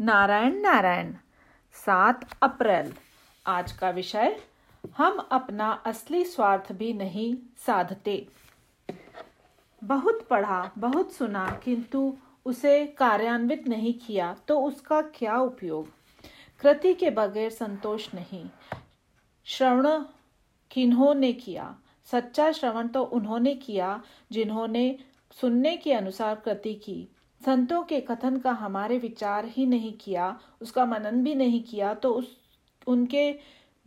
नारायण नारायण, सात अप्रैल। आज का विषय, हम अपना असली स्वार्थ भी नहीं साधते। बहुत पढ़ा, बहुत सुना, किंतु उसे कार्यान्वित नहीं किया तो उसका क्या उपयोग? कृति के बगैर संतोष नहीं। श्रवण किन्होंने किया? सच्चा श्रवण तो उन्होंने किया, जिन्होंने सुनने के अनुसार कृति की। संतों के कथन का हमारे विचार ही नहीं किया, उसका मनन भी नहीं किया तो उस, उनके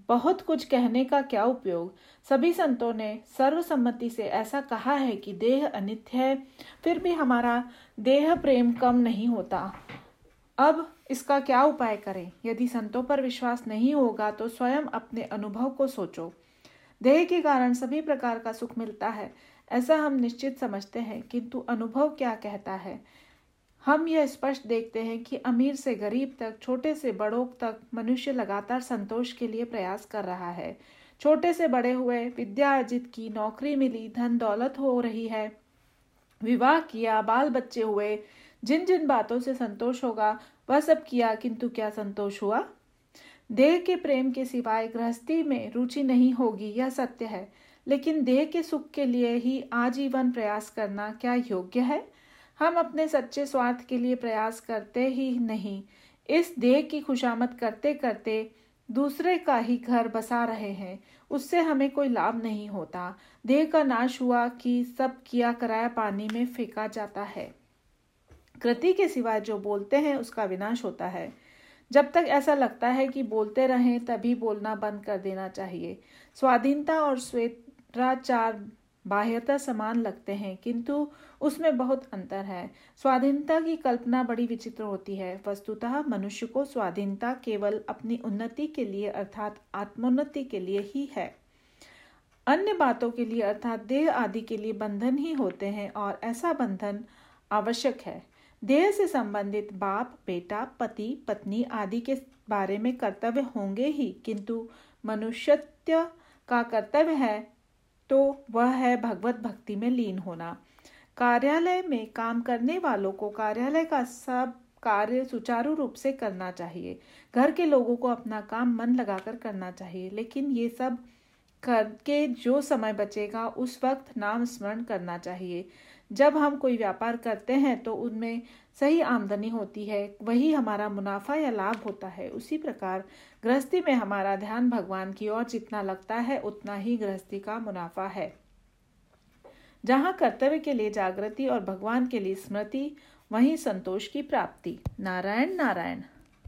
बहुत कुछ कहने का क्या उपयोग? सभी संतों ने सर्वसम्मति से ऐसा कहा है कि देह अनित्य है, फिर भी हमारा देह प्रेम कम नहीं होता। अब इसका क्या उपाय करें? यदि संतों पर विश्वास नहीं होगा तो स्वयं अपने अनुभव को सोचो। देह के कारण सभी प्रकार का सुख मिलता है, ऐसा हम निश्चित समझते हैं, किंतु अनुभव क्या कहता है? हम यह स्पष्ट देखते हैं कि अमीर से गरीब तक, छोटे से बड़ों तक मनुष्य लगातार संतोष के लिए प्रयास कर रहा है। छोटे से बड़े हुए, विद्या अर्जित की, नौकरी मिली, धन दौलत हो रही है, विवाह किया बाल बच्चे हुए जिन जिन बातों से संतोष होगा, वह सब किया, किंतु क्या संतोष हुआ? देह के प्रेम के सिवाय गृहस्थी में रुचि नहीं होगी, यह सत्य है। लेकिन देह के सुख के लिए ही आजीवन प्रयास करना क्या योग्य है? हम अपने सच्चे स्वार्थ के लिए प्रयास करते ही नहीं। इस देह की खुशामद करते करते दूसरे का ही घर बसा रहे हैं। उससे हमें कोई लाभ नहीं होता। देह का नाश हुआ कि सब किया कराया पानी में फेंका जाता है। कृति के सिवाय जो बोलते हैं उसका विनाश होता है। जब तक ऐसा लगता है कि बोलते रहें तभी बोलना बंद कर देना चाहिए। स्वाधीनता और स्वेत्राचार बाह्यता समान लगते हैं, किंतु उसमें बहुत अंतर है। स्वाधीनता की कल्पना बड़ी विचित्र होती है। वस्तुतः मनुष्य को स्वाधीनता केवल अपनी उन्नति के लिए अर्थात आत्मोन्नति के लिए ही है। अन्य बातों के लिए अर्थात देह आदि के लिए बंधन ही होते हैं और ऐसा बंधन आवश्यक है। देह से संबंधित बाप, बेटा, पति, पत्नी आदि के बारे में कर्तव्य होंगे ही, किंतु मनुष्यत्व का कर्तव्य है तो वह है भगवत भक्ति में लीन होना। कार्यालय में काम करने वालों को कार्यालय का सब कार्य सुचारू रूप से करना चाहिए। घर के लोगों को अपना काम मन लगाकर करना चाहिए, लेकिन ये सब करके जो समय बचेगा, उस वक्त नाम स्मरण करना चाहिए। जब हम कोई व्यापार करते हैं तो उनमें सही आमदनी होती है, वही हमारा मुनाफा या लाभ होता है। उसी प्रकार गृहस्थी में हमारा ध्यान भगवान की ओर जितना लगता है, उतना ही गृहस्थी का मुनाफा है। जहाँ कर्तव्य के लिए जागृति और भगवान के लिए स्मृति, वहीं संतोष की प्राप्ति। नारायण नारायण।